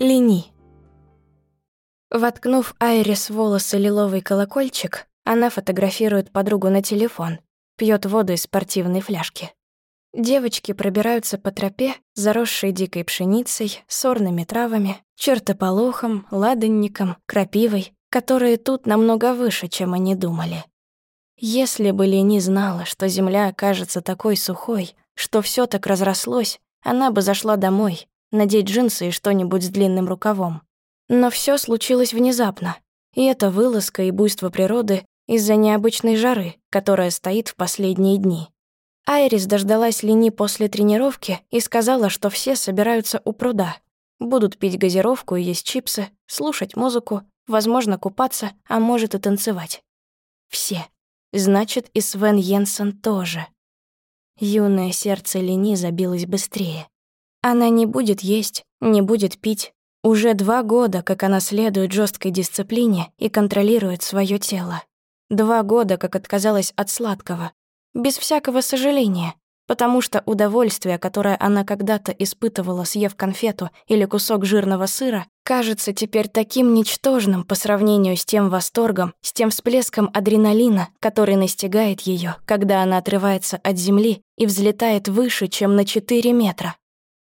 Лени. Воткнув Айрис в волосы лиловый колокольчик, она фотографирует подругу на телефон, пьет воду из спортивной фляжки. Девочки пробираются по тропе, заросшей дикой пшеницей, сорными травами, чертополохом, ладанником, крапивой, которые тут намного выше, чем они думали. Если бы Лени знала, что земля окажется такой сухой, что все так разрослось, она бы зашла домой, надеть джинсы и что-нибудь с длинным рукавом. Но все случилось внезапно, и это вылазка и буйство природы из-за необычной жары, которая стоит в последние дни. Айрис дождалась Лени после тренировки и сказала, что все собираются у пруда. Будут пить газировку и есть чипсы, слушать музыку, возможно, купаться, а может и танцевать. Все. Значит, и Свен Йенсен тоже. Юное сердце Лени забилось быстрее. Она не будет есть, не будет пить. Уже два года, как она следует жесткой дисциплине и контролирует свое тело. Два года, как отказалась от сладкого. Без всякого сожаления, потому что удовольствие, которое она когда-то испытывала, съев конфету или кусок жирного сыра, кажется теперь таким ничтожным по сравнению с тем восторгом, с тем всплеском адреналина, который настигает ее, когда она отрывается от земли и взлетает выше, чем на 4 метра.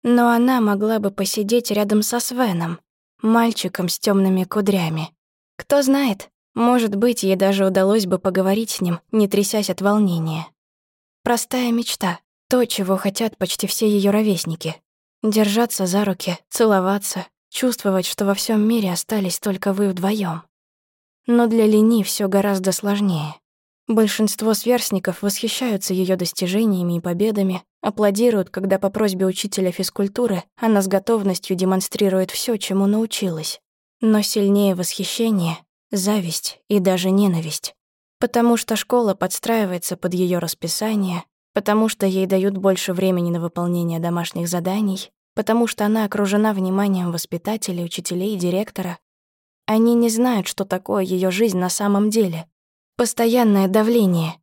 Но она могла бы посидеть рядом со Свеном, мальчиком с темными кудрями. Кто знает, может быть, ей даже удалось бы поговорить с ним, не трясясь от волнения. Простая мечта, то, чего хотят почти все ее ровесники. Держаться за руки, целоваться, чувствовать, что во всем мире остались только вы вдвоем. Но для Лени все гораздо сложнее. Большинство сверстников восхищаются ее достижениями и победами, аплодируют, когда по просьбе учителя физкультуры она с готовностью демонстрирует все, чему научилась. Но сильнее восхищение — зависть и даже ненависть. Потому что школа подстраивается под ее расписание, потому что ей дают больше времени на выполнение домашних заданий, потому что она окружена вниманием воспитателей, учителей, директора. Они не знают, что такое ее жизнь на самом деле, Постоянное давление.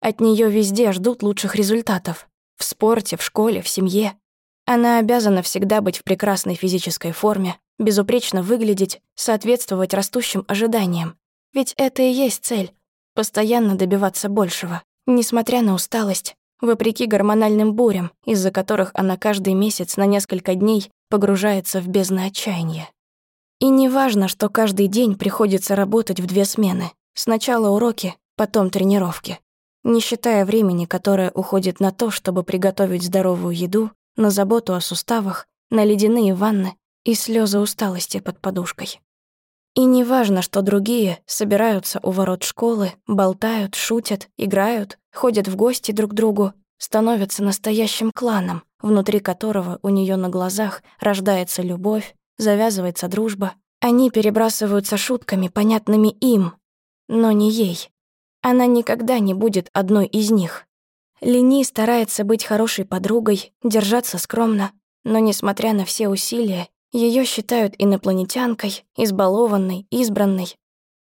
От нее везде ждут лучших результатов. В спорте, в школе, в семье. Она обязана всегда быть в прекрасной физической форме, безупречно выглядеть, соответствовать растущим ожиданиям. Ведь это и есть цель — постоянно добиваться большего, несмотря на усталость, вопреки гормональным бурям, из-за которых она каждый месяц на несколько дней погружается в бездны отчаяния. И не важно, что каждый день приходится работать в две смены. Сначала уроки, потом тренировки. Не считая времени, которое уходит на то, чтобы приготовить здоровую еду, на заботу о суставах, на ледяные ванны и слезы усталости под подушкой. И не важно, что другие собираются у ворот школы, болтают, шутят, играют, ходят в гости друг к другу, становятся настоящим кланом, внутри которого у нее на глазах рождается любовь, завязывается дружба. Они перебрасываются шутками, понятными им, но не ей. Она никогда не будет одной из них. Лени старается быть хорошей подругой, держаться скромно, но, несмотря на все усилия, ее считают инопланетянкой, избалованной, избранной.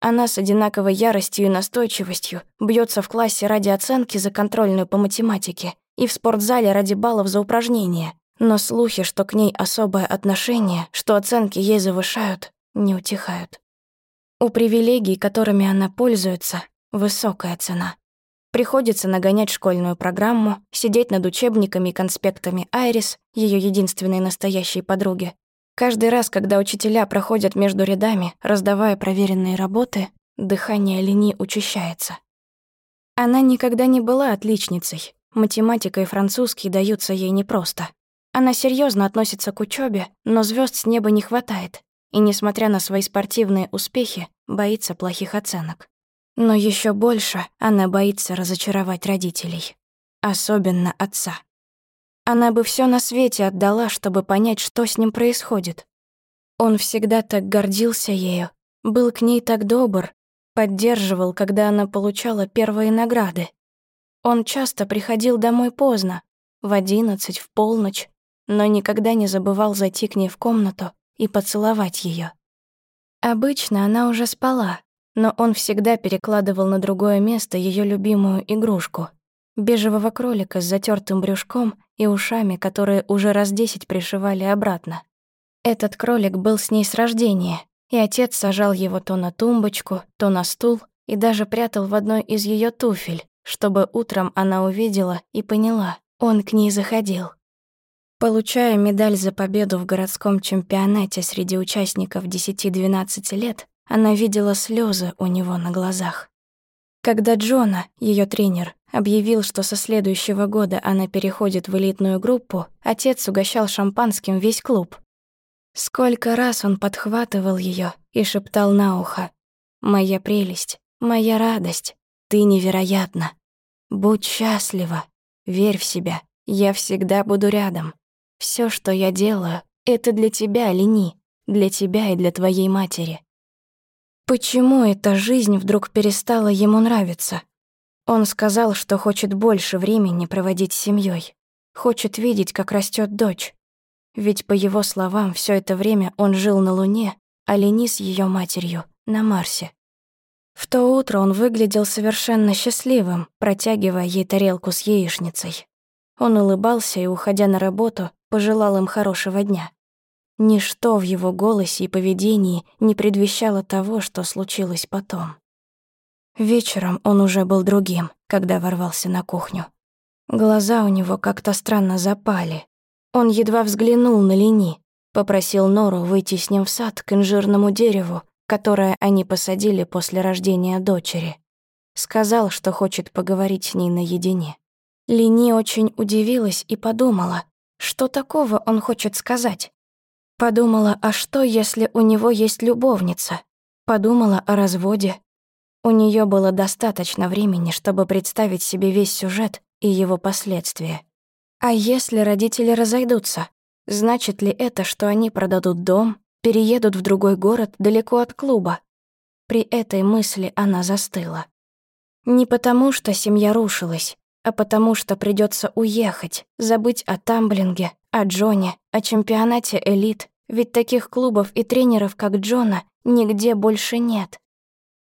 Она с одинаковой яростью и настойчивостью бьется в классе ради оценки за контрольную по математике и в спортзале ради баллов за упражнения. Но слухи, что к ней особое отношение, что оценки ей завышают, не утихают. У привилегий, которыми она пользуется, высокая цена. Приходится нагонять школьную программу, сидеть над учебниками и конспектами Айрис, ее единственной настоящей подруги. Каждый раз, когда учителя проходят между рядами, раздавая проверенные работы, дыхание Лени учащается. Она никогда не была отличницей. Математика и французский даются ей непросто. Она серьезно относится к учебе, но звезд с неба не хватает и, несмотря на свои спортивные успехи, боится плохих оценок. Но еще больше она боится разочаровать родителей. Особенно отца. Она бы все на свете отдала, чтобы понять, что с ним происходит. Он всегда так гордился ею, был к ней так добр, поддерживал, когда она получала первые награды. Он часто приходил домой поздно, в одиннадцать, в полночь, но никогда не забывал зайти к ней в комнату и поцеловать ее. Обычно она уже спала, но он всегда перекладывал на другое место ее любимую игрушку — бежевого кролика с затертым брюшком и ушами, которые уже раз десять пришивали обратно. Этот кролик был с ней с рождения, и отец сажал его то на тумбочку, то на стул и даже прятал в одной из ее туфель, чтобы утром она увидела и поняла, он к ней заходил. Получая медаль за победу в городском чемпионате среди участников 10-12 лет, она видела слезы у него на глазах. Когда Джона, ее тренер, объявил, что со следующего года она переходит в элитную группу, отец угощал шампанским весь клуб. Сколько раз он подхватывал ее и шептал на ухо «Моя прелесть, моя радость, ты невероятна. Будь счастлива, верь в себя, я всегда буду рядом. Все, что я делаю, это для тебя, Лени, для тебя и для твоей матери». Почему эта жизнь вдруг перестала ему нравиться? Он сказал, что хочет больше времени проводить с семьей, хочет видеть, как растет дочь. Ведь, по его словам, все это время он жил на Луне, а Лени с ее матерью — на Марсе. В то утро он выглядел совершенно счастливым, протягивая ей тарелку с яичницей. Он улыбался и, уходя на работу, пожелал им хорошего дня. Ничто в его голосе и поведении не предвещало того, что случилось потом. Вечером он уже был другим, когда ворвался на кухню. Глаза у него как-то странно запали. Он едва взглянул на Лени, попросил Нору выйти с ним в сад к инжирному дереву, которое они посадили после рождения дочери. Сказал, что хочет поговорить с ней наедине. Лени очень удивилась и подумала, что такого он хочет сказать. Подумала, а что, если у него есть любовница? Подумала о разводе. У нее было достаточно времени, чтобы представить себе весь сюжет и его последствия. А если родители разойдутся? Значит ли это, что они продадут дом, переедут в другой город далеко от клуба? При этой мысли она застыла. Не потому, что семья рушилась, а потому что придется уехать, забыть о тамблинге, о Джоне, о чемпионате элит, ведь таких клубов и тренеров, как Джона, нигде больше нет.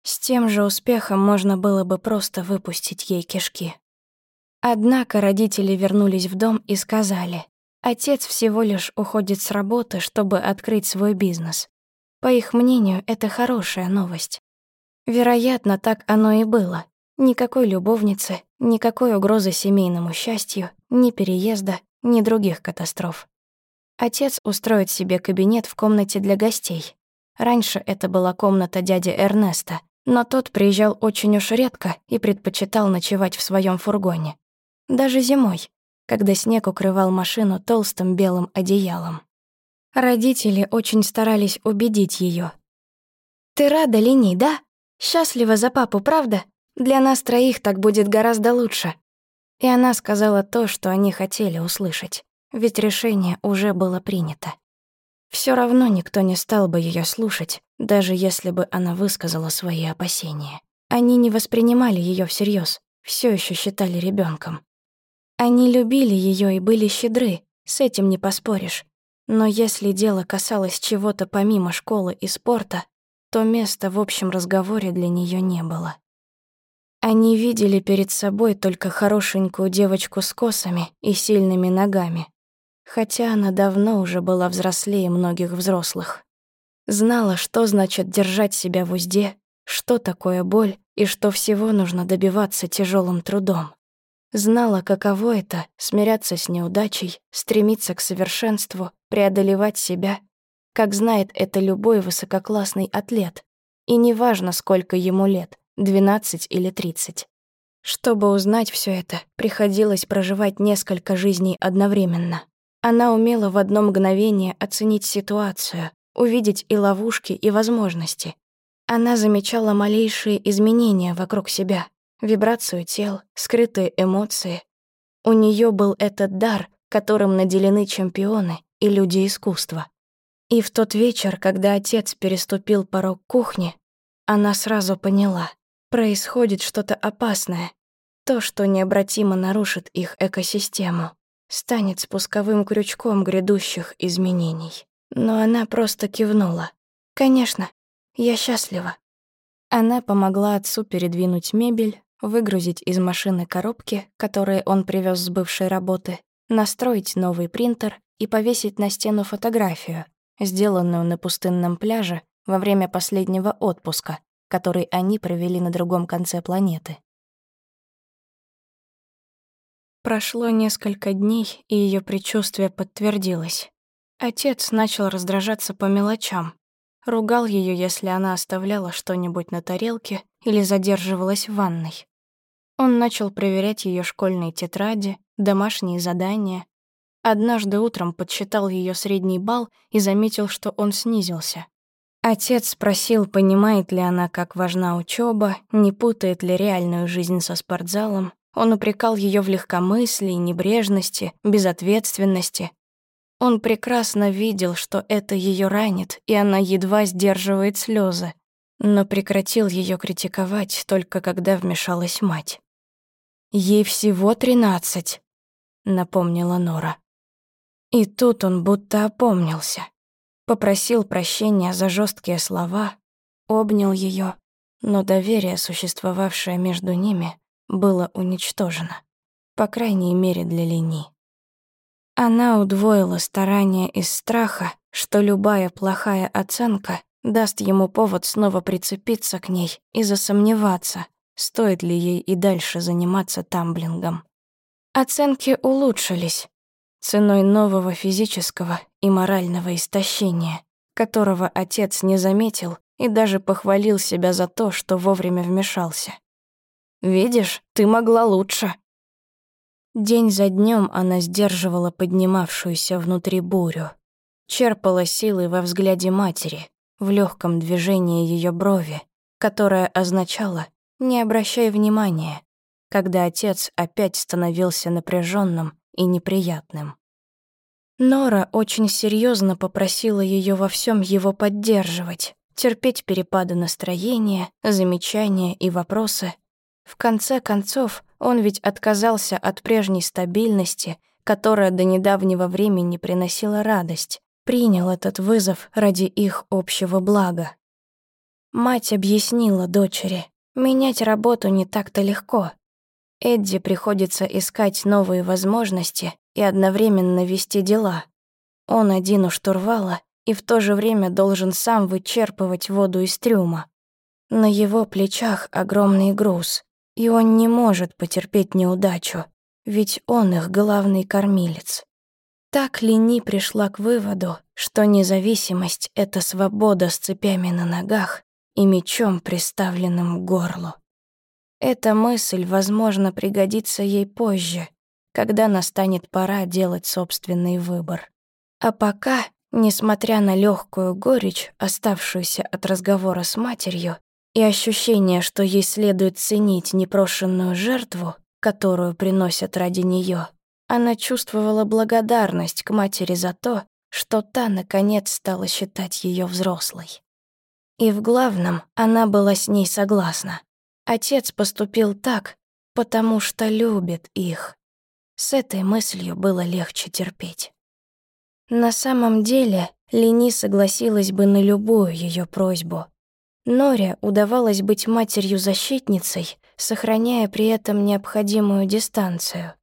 С тем же успехом можно было бы просто выпустить ей кишки. Однако родители вернулись в дом и сказали, отец всего лишь уходит с работы, чтобы открыть свой бизнес. По их мнению, это хорошая новость. Вероятно, так оно и было. Никакой любовницы, никакой угрозы семейному счастью, ни переезда, ни других катастроф. Отец устроит себе кабинет в комнате для гостей. Раньше это была комната дяди Эрнеста, но тот приезжал очень уж редко и предпочитал ночевать в своем фургоне. Даже зимой, когда снег укрывал машину толстым белым одеялом. Родители очень старались убедить ее. «Ты рада, Лени, да? Счастлива за папу, правда?» Для нас троих так будет гораздо лучше». И она сказала то, что они хотели услышать, ведь решение уже было принято. Все равно никто не стал бы ее слушать, даже если бы она высказала свои опасения. Они не воспринимали ее всерьез, все еще считали ребенком. Они любили ее и были щедры, с этим не поспоришь. Но если дело касалось чего-то помимо школы и спорта, то места в общем разговоре для нее не было. Они видели перед собой только хорошенькую девочку с косами и сильными ногами, хотя она давно уже была взрослее многих взрослых. Знала, что значит держать себя в узде, что такое боль и что всего нужно добиваться тяжелым трудом. Знала, каково это — смиряться с неудачей, стремиться к совершенству, преодолевать себя, как знает это любой высококлассный атлет. И неважно, сколько ему лет — 12 или 30. Чтобы узнать все это, приходилось проживать несколько жизней одновременно. Она умела в одно мгновение оценить ситуацию, увидеть и ловушки, и возможности. Она замечала малейшие изменения вокруг себя, вибрацию тел, скрытые эмоции. У нее был этот дар, которым наделены чемпионы и люди искусства. И в тот вечер, когда отец переступил порог кухни, она сразу поняла — Происходит что-то опасное. То, что необратимо нарушит их экосистему, станет спусковым крючком грядущих изменений. Но она просто кивнула. «Конечно, я счастлива». Она помогла отцу передвинуть мебель, выгрузить из машины коробки, которые он привез с бывшей работы, настроить новый принтер и повесить на стену фотографию, сделанную на пустынном пляже во время последнего отпуска, который они провели на другом конце планеты. Прошло несколько дней, и ее предчувствие подтвердилось. Отец начал раздражаться по мелочам. Ругал ее, если она оставляла что-нибудь на тарелке или задерживалась в ванной. Он начал проверять ее школьные тетради, домашние задания. Однажды утром подсчитал ее средний балл и заметил, что он снизился. Отец спросил, понимает ли она, как важна учеба, не путает ли реальную жизнь со спортзалом. Он упрекал ее в легкомыслии, небрежности, безответственности. Он прекрасно видел, что это ее ранит, и она едва сдерживает слезы, но прекратил ее критиковать только когда вмешалась мать. «Ей всего тринадцать», — напомнила Нора. И тут он будто опомнился. Попросил прощения за жесткие слова, обнял ее, но доверие, существовавшее между ними, было уничтожено. По крайней мере, для Лени. Она удвоила старания из страха, что любая плохая оценка даст ему повод снова прицепиться к ней и засомневаться, стоит ли ей и дальше заниматься тамблингом. Оценки улучшились ценой нового физического и морального истощения, которого отец не заметил и даже похвалил себя за то, что вовремя вмешался. «Видишь, ты могла лучше». День за днем она сдерживала поднимавшуюся внутри бурю, черпала силы во взгляде матери, в легком движении ее брови, которое означало не обращай внимания, когда отец опять становился напряженным и неприятным. Нора очень серьезно попросила ее во всем его поддерживать, терпеть перепады настроения, замечания и вопросы. В конце концов, он ведь отказался от прежней стабильности, которая до недавнего времени приносила радость, принял этот вызов ради их общего блага. Мать объяснила дочери, Менять работу не так-то легко. Эдди приходится искать новые возможности и одновременно вести дела. Он один у штурвала и в то же время должен сам вычерпывать воду из трюма. На его плечах огромный груз, и он не может потерпеть неудачу, ведь он их главный кормилец. Так Лини пришла к выводу, что независимость — это свобода с цепями на ногах и мечом, приставленным к горлу. Эта мысль, возможно, пригодится ей позже, когда настанет пора делать собственный выбор. А пока, несмотря на легкую горечь, оставшуюся от разговора с матерью, и ощущение, что ей следует ценить непрошенную жертву, которую приносят ради нее, она чувствовала благодарность к матери за то, что та, наконец, стала считать ее взрослой. И в главном она была с ней согласна. Отец поступил так, потому что любит их. С этой мыслью было легче терпеть. На самом деле, Лени согласилась бы на любую ее просьбу. Норе удавалось быть матерью-защитницей, сохраняя при этом необходимую дистанцию.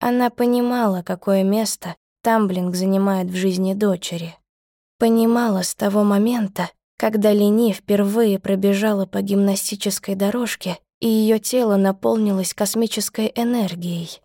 Она понимала, какое место Тамблинг занимает в жизни дочери. Понимала с того момента, когда Лени впервые пробежала по гимнастической дорожке, и ее тело наполнилось космической энергией.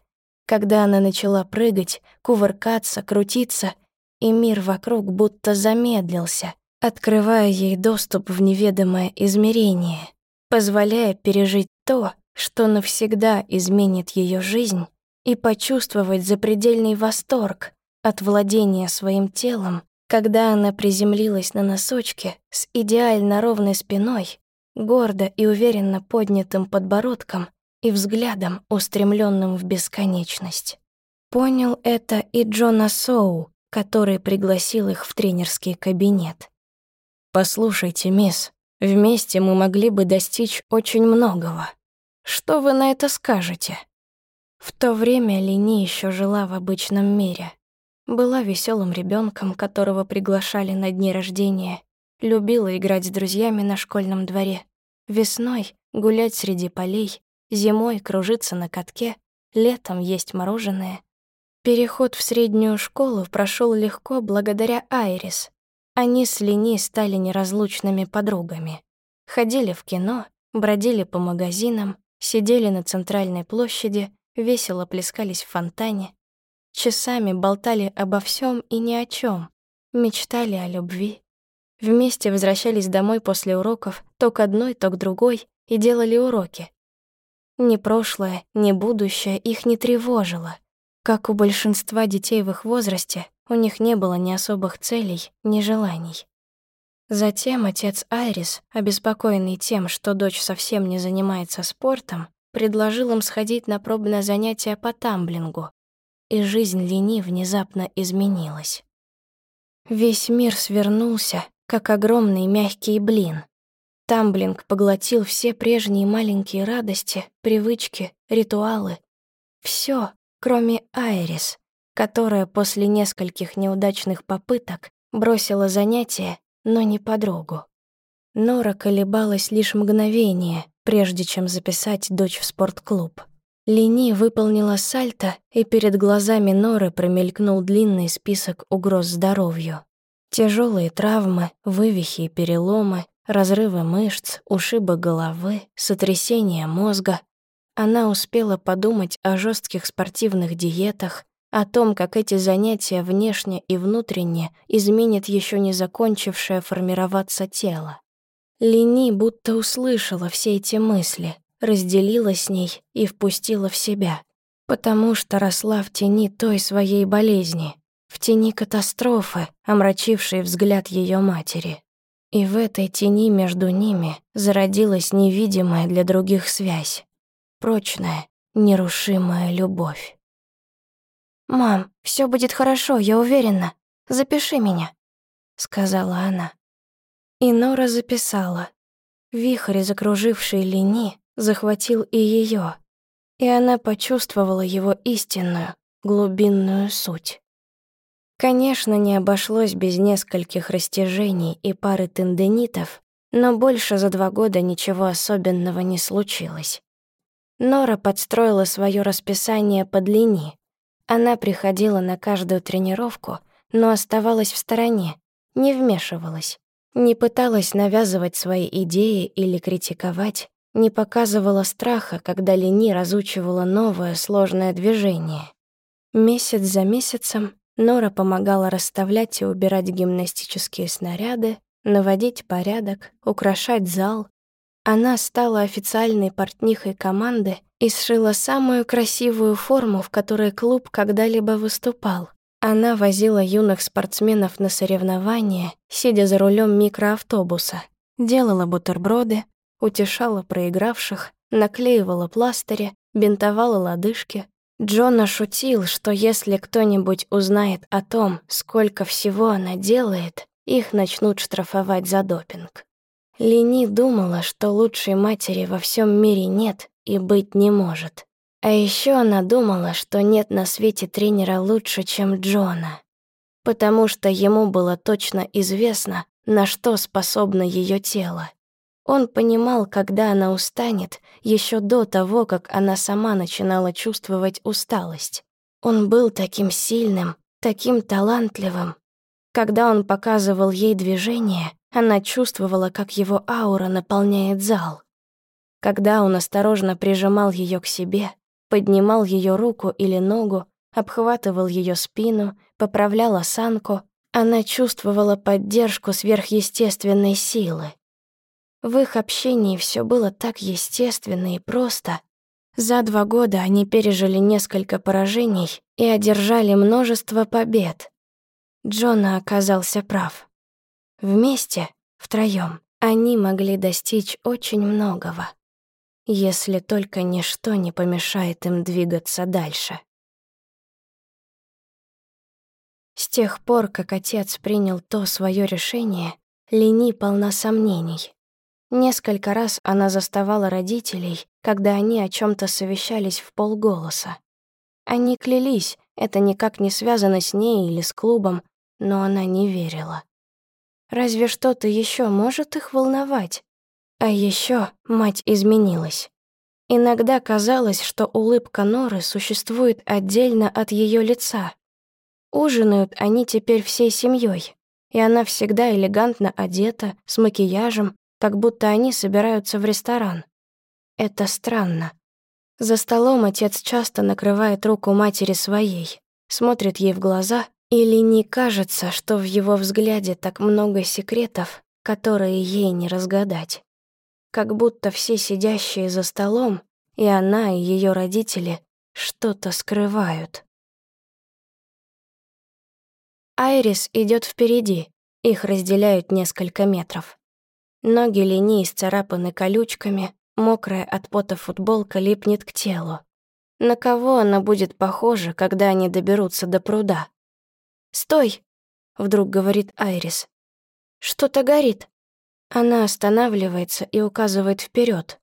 Когда она начала прыгать, кувыркаться, крутиться, и мир вокруг будто замедлился, открывая ей доступ в неведомое измерение, позволяя пережить то, что навсегда изменит ее жизнь, и почувствовать запредельный восторг от владения своим телом когда она приземлилась на носочки с идеально ровной спиной, гордо и уверенно поднятым подбородком и взглядом, устремленным в бесконечность. Понял это и Джона Соу, который пригласил их в тренерский кабинет. «Послушайте, мисс, вместе мы могли бы достичь очень многого. Что вы на это скажете?» В то время Лини еще жила в обычном мире, была веселым ребенком, которого приглашали на дни рождения. Любила играть с друзьями на школьном дворе. Весной гулять среди полей, зимой кружиться на катке, летом есть мороженое. Переход в среднюю школу прошел легко благодаря Айрис. Они с Лени стали неразлучными подругами. Ходили в кино, бродили по магазинам, сидели на центральной площади, весело плескались в фонтане, часами болтали обо всем и ни о чем, мечтали о любви. Вместе возвращались домой после уроков, то к одной, то к другой, и делали уроки. Ни прошлое, ни будущее их не тревожило. Как у большинства детей в их возрасте, у них не было ни особых целей, ни желаний. Затем отец Айрис, обеспокоенный тем, что дочь совсем не занимается спортом, предложил им сходить на пробное занятие по тамблингу, и жизнь Лени внезапно изменилась. Весь мир свернулся, как огромный мягкий блин. Тамблинг поглотил все прежние маленькие радости, привычки, ритуалы. Все, кроме Айрис, которая после нескольких неудачных попыток бросила занятие, но не подругу. Нора колебалась лишь мгновение, прежде чем записать дочь в спортклуб. Лини выполнила сальто, и перед глазами Норы промелькнул длинный список угроз здоровью. Тяжелые травмы, вывихи и переломы, разрывы мышц, ушибы головы, сотрясение мозга, она успела подумать о жестких спортивных диетах, о том, как эти занятия внешне и внутренне изменят еще не закончившее формироваться тело. Лини будто услышала все эти мысли, разделила с ней и впустила в себя, потому что росла в тени той своей болезни, в тени катастрофы, омрачившей взгляд ее матери. И в этой тени между ними зародилась невидимая для других связь прочная, нерушимая любовь. «Мам, все будет хорошо, я уверена. Запиши меня», — сказала она. И Нора записала. Вихрь, закруживший Лени, захватил и ее, и она почувствовала его истинную, глубинную суть. Конечно, не обошлось без нескольких растяжений и пары тенденитов, но больше за два года ничего особенного не случилось. Нора подстроила свое расписание по длине. Она приходила на каждую тренировку, но оставалась в стороне, не вмешивалась, не пыталась навязывать свои идеи или критиковать, не показывала страха, когда Лени разучивала новое сложное движение. Месяц за месяцем Нора помогала расставлять и убирать гимнастические снаряды, наводить порядок, украшать зал, она стала официальной портнихой команды и сшила самую красивую форму, в которой клуб когда-либо выступал. Она возила юных спортсменов на соревнования, сидя за рулем микроавтобуса, делала бутерброды, утешала проигравших, наклеивала пластыри, бинтовала лодыжки. Джона шутил, что если кто-нибудь узнает о том, сколько всего она делает, их начнут штрафовать за допинг. Лени думала, что лучшей матери во всем мире нет и быть не может. А еще она думала, что нет на свете тренера лучше, чем Джона. Потому что ему было точно известно, на что способно ее тело. Он понимал, когда она устанет, еще до того, как она сама начинала чувствовать усталость. Он был таким сильным, таким талантливым. Когда он показывал ей движение, она чувствовала, как его аура наполняет зал. Когда он осторожно прижимал ее к себе, поднимал ее руку или ногу, обхватывал ее спину, поправлял осанку, она чувствовала поддержку сверхъестественной силы. В их общении все было так естественно и просто. За два года они пережили несколько поражений и одержали множество побед. Джона оказался прав. Вместе, втроём, они могли достичь очень многого, если только ничто не помешает им двигаться дальше. С тех пор, как отец принял то свое решение, Лени полна сомнений. Несколько раз она заставала родителей, когда они о чем то совещались в полголоса. Они клялись, это никак не связано с ней или с клубом, но она не верила. Разве что-то еще может их волновать? А еще мать изменилась. Иногда казалось, что улыбка Норы существует отдельно от ее лица. Ужинают они теперь всей семьей. и она всегда элегантно одета, с макияжем, как будто они собираются в ресторан. Это странно. За столом отец часто накрывает руку матери своей, смотрит ей в глаза, или не кажется, что в его взгляде так много секретов, которые ей не разгадать. Как будто все сидящие за столом, и она, и ее родители, что-то скрывают. Айрис идет впереди, их разделяют несколько метров. Ноги линии исцарапаны колючками, мокрая от пота футболка липнет к телу. На кого она будет похожа, когда они доберутся до пруда? «Стой!» — вдруг говорит Айрис. «Что-то горит». Она останавливается и указывает вперед,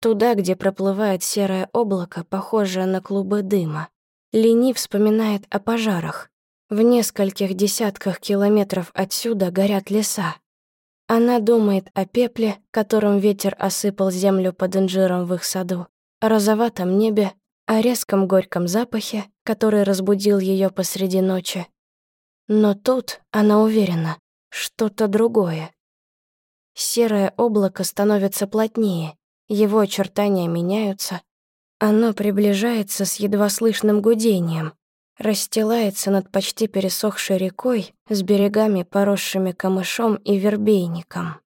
туда, где проплывает серое облако, похожее на клубы дыма. Лени вспоминает о пожарах. В нескольких десятках километров отсюда горят леса. Она думает о пепле, которым ветер осыпал землю под инжиром в их саду, о розоватом небе, о резком горьком запахе, который разбудил ее посреди ночи. Но тут, она уверена, что-то другое. Серое облако становится плотнее, его очертания меняются. Оно приближается с едва слышным гудением, расстилается над почти пересохшей рекой с берегами, поросшими камышом и вербейником.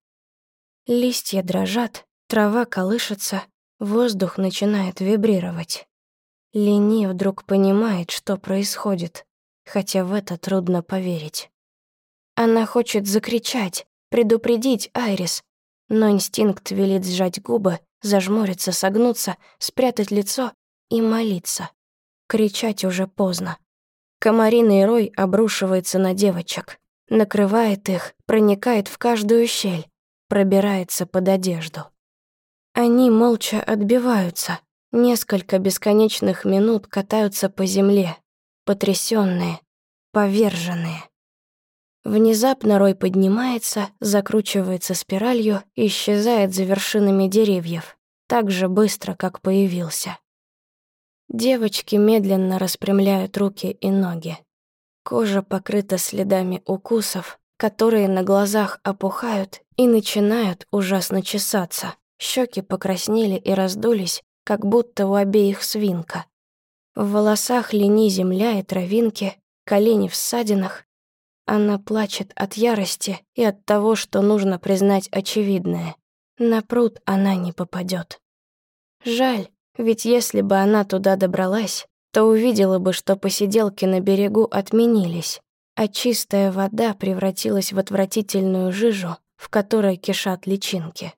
Листья дрожат, трава колышется, воздух начинает вибрировать. Лени вдруг понимает, что происходит, хотя в это трудно поверить. Она хочет закричать, предупредить Айрис, но инстинкт велит сжать губы, зажмуриться, согнуться, спрятать лицо и молиться. Кричать уже поздно. Комариный рой обрушивается на девочек, накрывает их, проникает в каждую щель, пробирается под одежду. Они молча отбиваются, несколько бесконечных минут катаются по земле, потрясённые, поверженные. Внезапно рой поднимается, закручивается спиралью и исчезает за вершинами деревьев, так же быстро, как появился. Девочки медленно распрямляют руки и ноги. Кожа покрыта следами укусов, которые на глазах опухают и начинают ужасно чесаться. Щеки покраснели и раздулись, как будто у обеих свинка. В волосах лени земля и травинки, колени в ссадинах. Она плачет от ярости и от того, что нужно признать очевидное. На пруд она не попадет. Жаль, ведь если бы она туда добралась, то увидела бы, что посиделки на берегу отменились, а чистая вода превратилась в отвратительную жижу, в которой кишат личинки.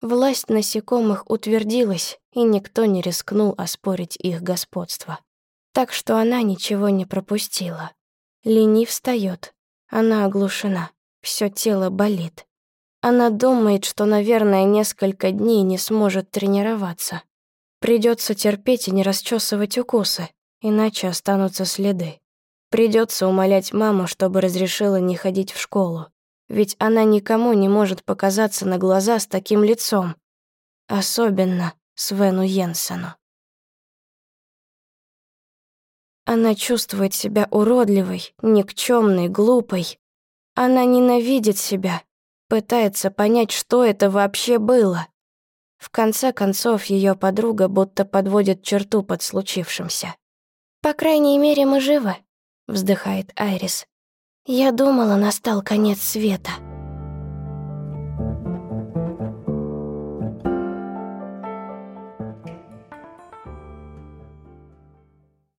Власть насекомых утвердилась, и никто не рискнул оспорить их господство. Так что она ничего не пропустила. Лени встает. Она оглушена. Все тело болит. Она думает, что, наверное, несколько дней не сможет тренироваться. Придется терпеть и не расчесывать укусы, иначе останутся следы. Придется умолять маму, чтобы разрешила не ходить в школу. Ведь она никому не может показаться на глаза с таким лицом. Особенно Свену Йенсену. Она чувствует себя уродливой, никчемной, глупой. Она ненавидит себя, пытается понять, что это вообще было. В конце концов, ее подруга будто подводит черту под случившимся. «По крайней мере, мы живы», — вздыхает Айрис. «Я думала, настал конец света».